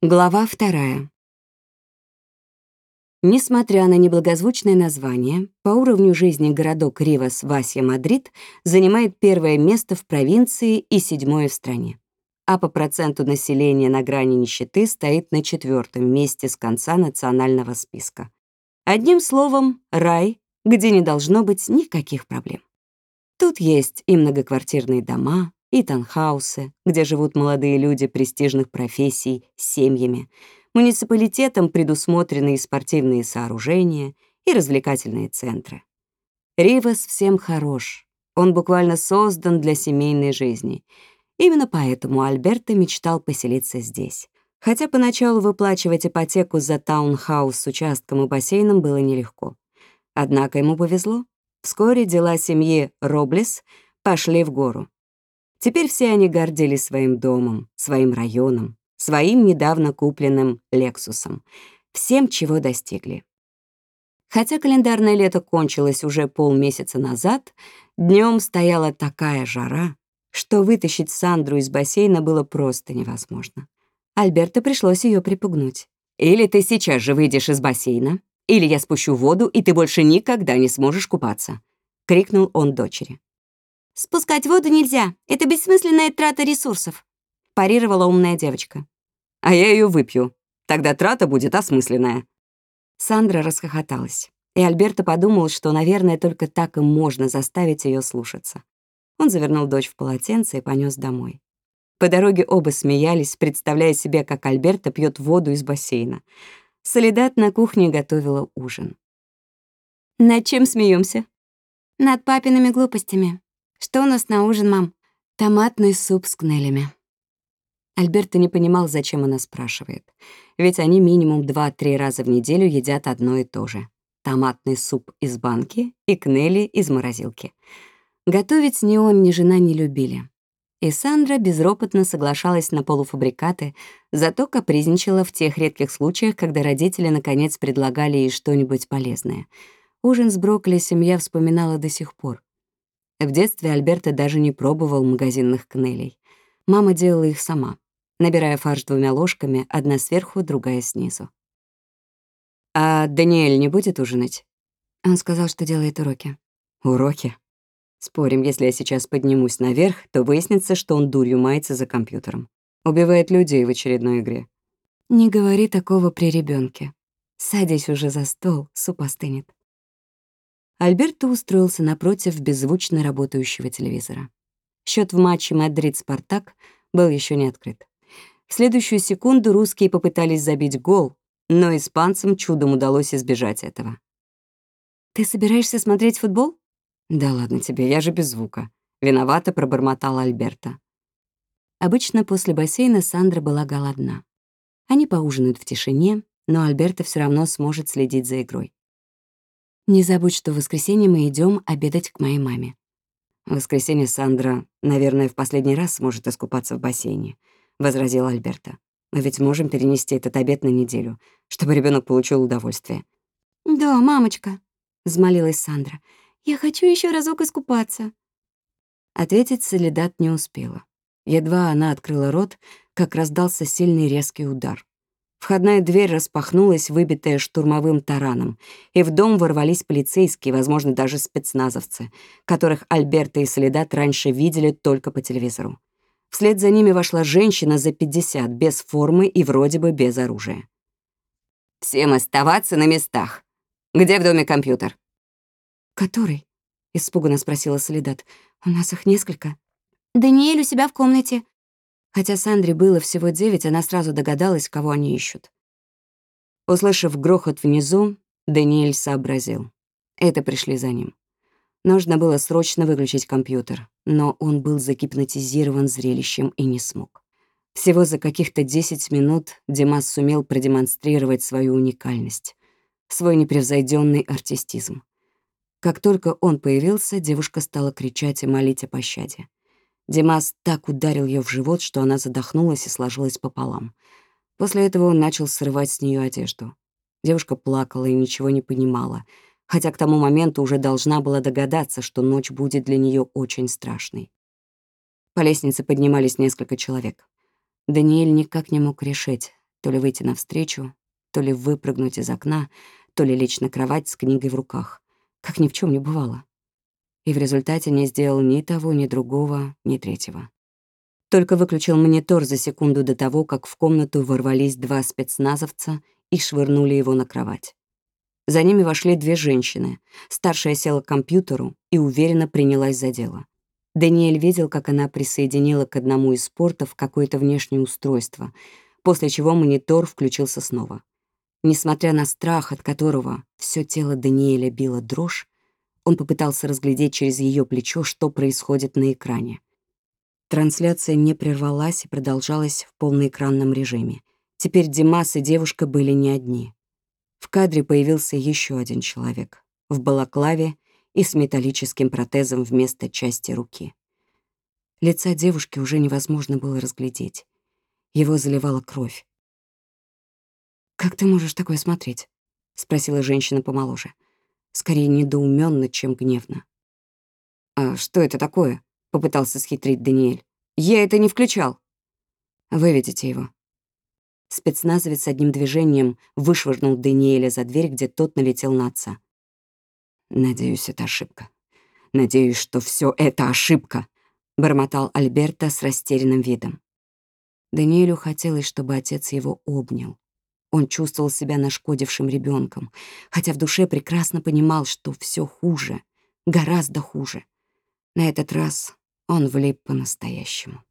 Глава вторая. Несмотря на неблагозвучное название, по уровню жизни городок Ривас Васья Мадрид занимает первое место в провинции и седьмое в стране. А по проценту населения на грани нищеты стоит на четвертом месте с конца национального списка. Одним словом, рай, где не должно быть никаких проблем. Тут есть и многоквартирные дома, и танхаусы, где живут молодые люди престижных профессий с семьями, муниципалитетом предусмотрены и спортивные сооружения, и развлекательные центры. Ривас всем хорош. Он буквально создан для семейной жизни. Именно поэтому Альберто мечтал поселиться здесь. Хотя поначалу выплачивать ипотеку за таунхаус с участком и бассейном было нелегко. Однако ему повезло. Вскоре дела семьи Роблес пошли в гору. Теперь все они гордились своим домом, своим районом, своим недавно купленным «Лексусом», всем, чего достигли. Хотя календарное лето кончилось уже полмесяца назад, днем стояла такая жара, что вытащить Сандру из бассейна было просто невозможно. Альберто пришлось ее припугнуть. «Или ты сейчас же выйдешь из бассейна, или я спущу воду, и ты больше никогда не сможешь купаться», — крикнул он дочери. «Спускать воду нельзя. Это бессмысленная трата ресурсов», — парировала умная девочка. «А я ее выпью. Тогда трата будет осмысленная». Сандра расхохоталась, и Альберто подумал, что, наверное, только так и можно заставить ее слушаться. Он завернул дочь в полотенце и понес домой. По дороге оба смеялись, представляя себе, как Альберто пьет воду из бассейна. Солидат на кухне готовила ужин. «Над чем смеемся? «Над папиными глупостями», «Что у нас на ужин, мам?» «Томатный суп с кнелями». Альберто не понимал, зачем она спрашивает. Ведь они минимум 2-3 раза в неделю едят одно и то же. Томатный суп из банки и кнели из морозилки. Готовить ни он, ни жена не любили. И Сандра безропотно соглашалась на полуфабрикаты, зато капризничала в тех редких случаях, когда родители наконец предлагали ей что-нибудь полезное. Ужин с брокколи семья вспоминала до сих пор. В детстве Альберто даже не пробовал магазинных кнелей. Мама делала их сама, набирая фарш двумя ложками, одна сверху, другая снизу. «А Даниэль не будет ужинать?» Он сказал, что делает уроки. «Уроки?» Спорим, если я сейчас поднимусь наверх, то выяснится, что он дурью мается за компьютером. Убивает людей в очередной игре. Не говори такого при ребенке. Садись уже за стол, суп остынет. Альберто устроился напротив беззвучно работающего телевизора. Счет в матче Мадрид-Спартак был еще не открыт. В следующую секунду русские попытались забить гол, но испанцам чудом удалось избежать этого. «Ты собираешься смотреть футбол?» «Да ладно тебе, я же без звука», — виновато пробормотал Альберто. Обычно после бассейна Сандра была голодна. Они поужинают в тишине, но Альберто все равно сможет следить за игрой. Не забудь, что в воскресенье мы идем обедать к моей маме. В воскресенье Сандра, наверное, в последний раз сможет искупаться в бассейне, возразил Альберта. Мы ведь можем перенести этот обед на неделю, чтобы ребенок получил удовольствие. Да, мамочка, взмолилась Сандра. Я хочу еще разок искупаться. Ответить Солидат не успела. Едва она открыла рот, как раздался сильный резкий удар. Входная дверь распахнулась, выбитая штурмовым тараном, и в дом ворвались полицейские, возможно, даже спецназовцы, которых Альберта и Солидат раньше видели только по телевизору. Вслед за ними вошла женщина за 50, без формы и вроде бы без оружия. «Всем оставаться на местах. Где в доме компьютер?» «Который?» — испуганно спросила Солидат. «У нас их несколько». «Даниэль у себя в комнате. Хотя Сандре было всего девять, она сразу догадалась, кого они ищут. Услышав грохот внизу, Даниэль сообразил. Это пришли за ним. Нужно было срочно выключить компьютер, но он был загипнотизирован зрелищем и не смог. Всего за каких-то 10 минут Димас сумел продемонстрировать свою уникальность, свой непревзойденный артистизм. Как только он появился, девушка стала кричать и молить о пощаде. Димас так ударил ее в живот, что она задохнулась и сложилась пополам. После этого он начал срывать с нее одежду. Девушка плакала и ничего не понимала, хотя к тому моменту уже должна была догадаться, что ночь будет для нее очень страшной. По лестнице поднимались несколько человек. Даниэль никак не мог решить, то ли выйти навстречу, то ли выпрыгнуть из окна, то ли лечь на кровать с книгой в руках, как ни в чем не бывало. И в результате не сделал ни того, ни другого, ни третьего. Только выключил монитор за секунду до того, как в комнату ворвались два спецназовца и швырнули его на кровать. За ними вошли две женщины. Старшая села к компьютеру и уверенно принялась за дело. Даниэль видел, как она присоединила к одному из портов какое-то внешнее устройство, после чего монитор включился снова. Несмотря на страх, от которого все тело Даниэля било дрожь, он попытался разглядеть через ее плечо, что происходит на экране. Трансляция не прервалась и продолжалась в полноэкранном режиме. Теперь Димас и девушка были не одни. В кадре появился еще один человек в балаклаве и с металлическим протезом вместо части руки. Лица девушки уже невозможно было разглядеть. Его заливала кровь. «Как ты можешь такое смотреть?» — спросила женщина помоложе. Скорее недоуменно, чем гневно. «А что это такое?» — попытался схитрить Даниэль. «Я это не включал». «Выведите его». Спецназовец одним движением вышвырнул Даниэля за дверь, где тот налетел на отца. «Надеюсь, это ошибка. Надеюсь, что все это ошибка», — бормотал Альберта с растерянным видом. Даниэлю хотелось, чтобы отец его обнял. Он чувствовал себя нашкодившим ребенком, хотя в душе прекрасно понимал, что все хуже, гораздо хуже. На этот раз он влип по-настоящему.